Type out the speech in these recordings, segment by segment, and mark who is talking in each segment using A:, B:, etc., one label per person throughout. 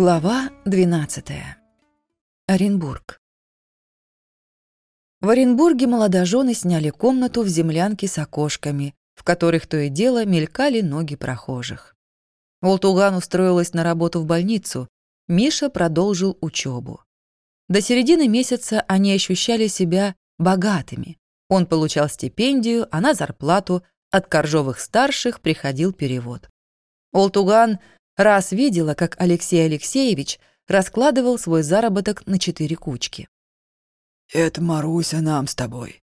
A: Глава 12. Оренбург. В Оренбурге молодожены сняли комнату в землянке с окошками, в которых то и дело мелькали ноги прохожих. Волтуган устроилась на работу в больницу, Миша продолжил учебу. До середины месяца они ощущали себя богатыми. Он получал стипендию, она зарплату, от коржовых старших приходил перевод. Волтуган Раз видела, как Алексей Алексеевич раскладывал свой заработок на четыре кучки.
B: «Это Маруся нам с тобой.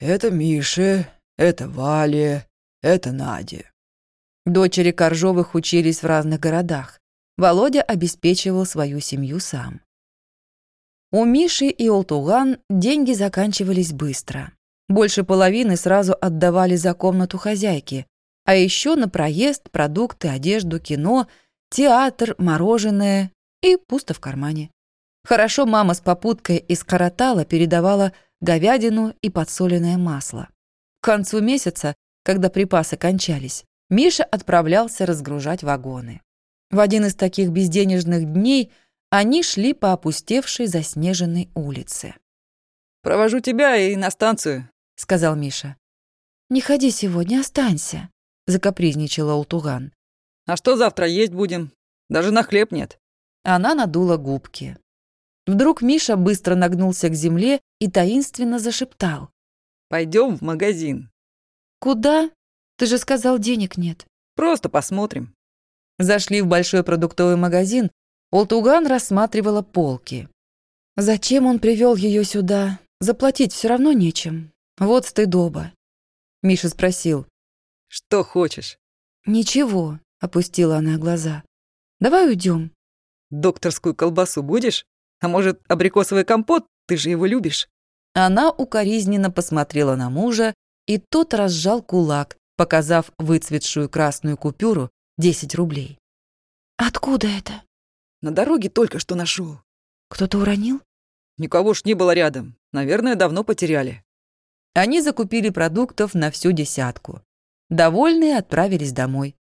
B: Это Миша, это Валя, это Надя».
A: Дочери Коржовых учились в разных городах. Володя обеспечивал свою семью сам. У Миши и Олтуган деньги заканчивались быстро. Больше половины сразу отдавали за комнату хозяйки, а еще на проезд, продукты, одежду, кино – театр, мороженое и пусто в кармане. Хорошо мама с попуткой из Каратала передавала говядину и подсоленное масло. К концу месяца, когда припасы кончались, Миша отправлялся разгружать вагоны. В один из таких безденежных дней они шли по опустевшей заснеженной улице.
C: «Провожу тебя и на станцию», — сказал Миша.
A: «Не ходи сегодня, останься», — закапризничала Ултуган.
C: А что завтра есть будем? Даже на хлеб нет».
A: Она надула губки. Вдруг Миша быстро нагнулся к земле и таинственно зашептал.
C: Пойдем в магазин».
A: «Куда? Ты же сказал, денег нет».
C: «Просто посмотрим».
A: Зашли в большой продуктовый магазин. Олтуган рассматривала полки. Зачем он привел ее сюда? Заплатить все равно нечем. Вот стыдоба. Миша спросил.
C: «Что хочешь?»
A: «Ничего. Опустила она глаза. «Давай уйдем.
C: «Докторскую колбасу будешь? А может, абрикосовый компот? Ты же его любишь».
A: Она укоризненно посмотрела на мужа, и тот разжал кулак, показав выцветшую красную купюру 10 рублей. «Откуда это?»
C: «На дороге только что нашел.
A: «Кто-то уронил?»
C: «Никого ж не было рядом. Наверное, давно потеряли».
A: Они закупили продуктов на всю десятку. Довольные отправились домой.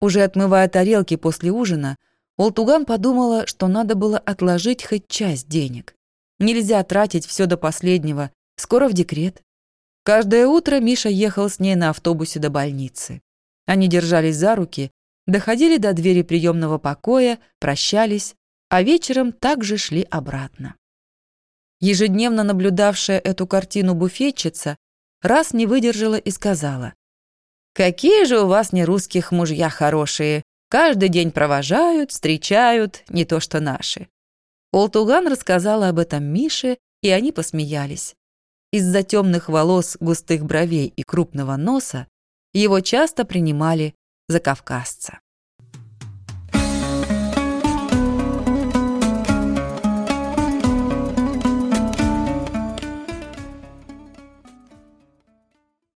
A: Уже отмывая тарелки после ужина, Олтуган подумала, что надо было отложить хоть часть денег. Нельзя тратить все до последнего, скоро в декрет. Каждое утро Миша ехал с ней на автобусе до больницы. Они держались за руки, доходили до двери приемного покоя, прощались, а вечером также шли обратно. Ежедневно наблюдавшая эту картину буфетчица раз не выдержала и сказала, Какие же у вас не русских мужья хорошие. Каждый день провожают, встречают, не то что наши. Олтуган рассказала об этом Мише, и они посмеялись. Из-за темных волос, густых бровей и крупного носа его часто принимали за кавказца.